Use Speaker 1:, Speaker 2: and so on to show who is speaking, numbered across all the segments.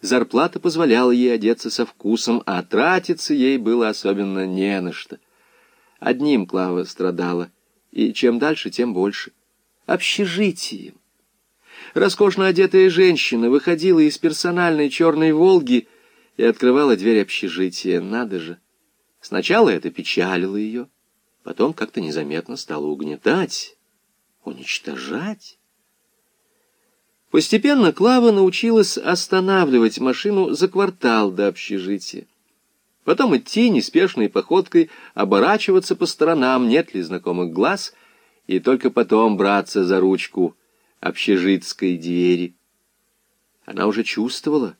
Speaker 1: зарплата позволяла ей одеться со вкусом, а тратиться ей было особенно не на что. Одним Клава страдала, и чем дальше, тем больше. Общежитием. Роскошно одетая женщина выходила из персональной черной «Волги» и открывала дверь общежития. Надо же! Сначала это печалило ее, потом как-то незаметно стало угнетать, уничтожать. Постепенно Клава научилась останавливать машину за квартал до общежития. Потом идти неспешной походкой, оборачиваться по сторонам, нет ли знакомых глаз, и только потом браться за ручку общежитской двери. Она уже чувствовала,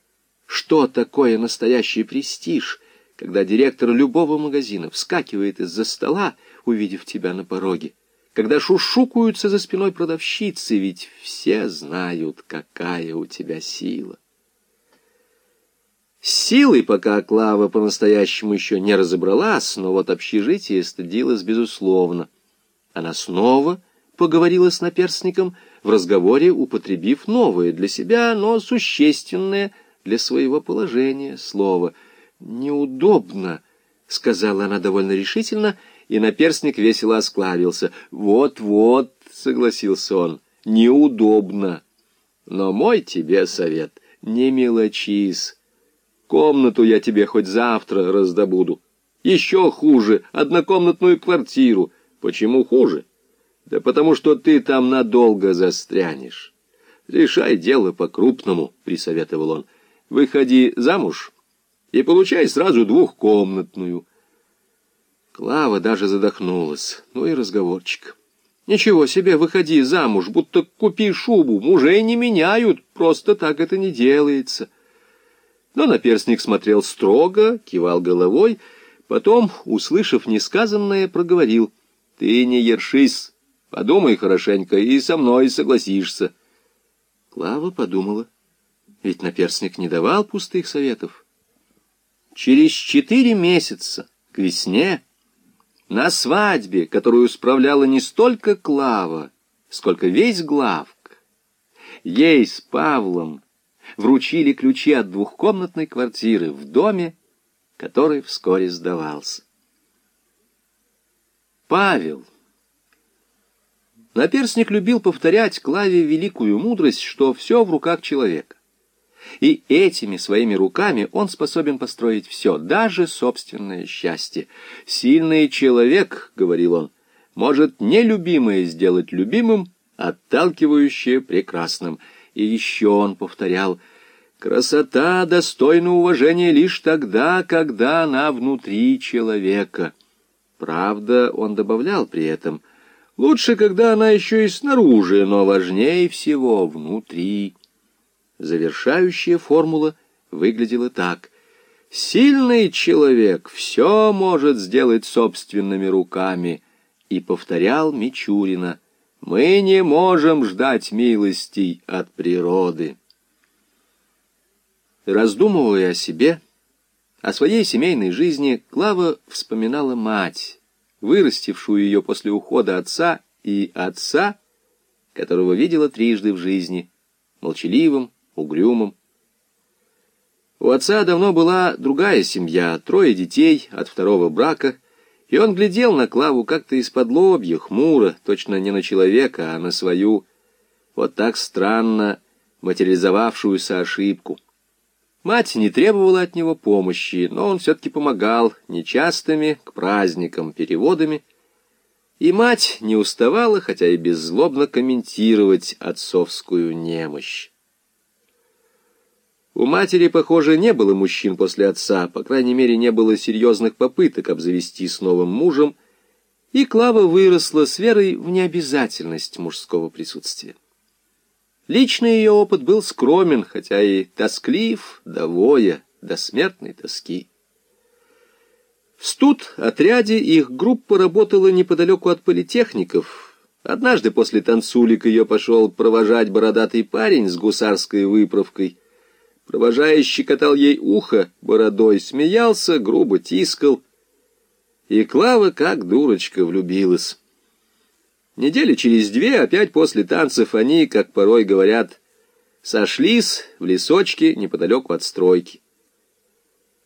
Speaker 1: что такое настоящий престиж, когда директор любого магазина вскакивает из-за стола, увидев тебя на пороге когда шушукаются за спиной продавщицы, ведь все знают, какая у тебя сила. Силой пока Клава по-настоящему еще не разобралась, но вот общежитие стыдилось безусловно. Она снова поговорила с наперстником, в разговоре употребив новое для себя, но существенное для своего положения слово. «Неудобно», — сказала она довольно решительно, — и наперстник весело осклавился. «Вот-вот», — согласился он, — «неудобно. Но мой тебе совет — не мелочись. Комнату я тебе хоть завтра раздобуду. Еще хуже — однокомнатную квартиру. Почему хуже? Да потому что ты там надолго застрянешь. Решай дело по-крупному, — присоветовал он. Выходи замуж и получай сразу двухкомнатную. Клава даже задохнулась. Ну и разговорчик. Ничего себе, выходи замуж, будто купи шубу. Мужей не меняют, просто так это не делается. Но наперстник смотрел строго, кивал головой, потом, услышав несказанное, проговорил. Ты не ершись, подумай хорошенько и со мной согласишься. Клава подумала. Ведь наперстник не давал пустых советов. Через четыре месяца, к весне, на свадьбе, которую справляла не столько Клава, сколько весь главк, ей с Павлом вручили ключи от двухкомнатной квартиры в доме, который вскоре сдавался. Павел. Наперсник любил повторять Клаве великую мудрость, что все в руках человека. И этими своими руками он способен построить все, даже собственное счастье. «Сильный человек», — говорил он, — «может нелюбимое сделать любимым, отталкивающее прекрасным». И еще он повторял, «Красота достойна уважения лишь тогда, когда она внутри человека». Правда, он добавлял при этом, «Лучше, когда она еще и снаружи, но важнее всего внутри». Завершающая формула выглядела так. «Сильный человек все может сделать собственными руками», и повторял Мичурина. «Мы не можем ждать милостей от природы». Раздумывая о себе, о своей семейной жизни, Клава вспоминала мать, вырастившую ее после ухода отца, и отца, которого видела трижды в жизни, молчаливым, угрюмым. У отца давно была другая семья, трое детей от второго брака, и он глядел на Клаву как-то из-под лобья, хмуро, точно не на человека, а на свою, вот так странно материализовавшуюся ошибку. Мать не требовала от него помощи, но он все-таки помогал нечастыми к праздникам переводами, и мать не уставала, хотя и беззлобно комментировать отцовскую немощь. У матери, похоже, не было мужчин после отца, по крайней мере, не было серьезных попыток обзавести с новым мужем, и Клава выросла с верой в необязательность мужского присутствия. Личный ее опыт был скромен, хотя и тосклив, до воя, до смертной тоски. В студ-отряде их группа работала неподалеку от политехников. Однажды после танцулик ее пошел провожать бородатый парень с гусарской выправкой — Провожающий катал ей ухо бородой, смеялся, грубо тискал. И Клава, как дурочка, влюбилась. Недели через две, опять после танцев, они, как порой говорят, Сошлись в лесочке неподалеку от стройки.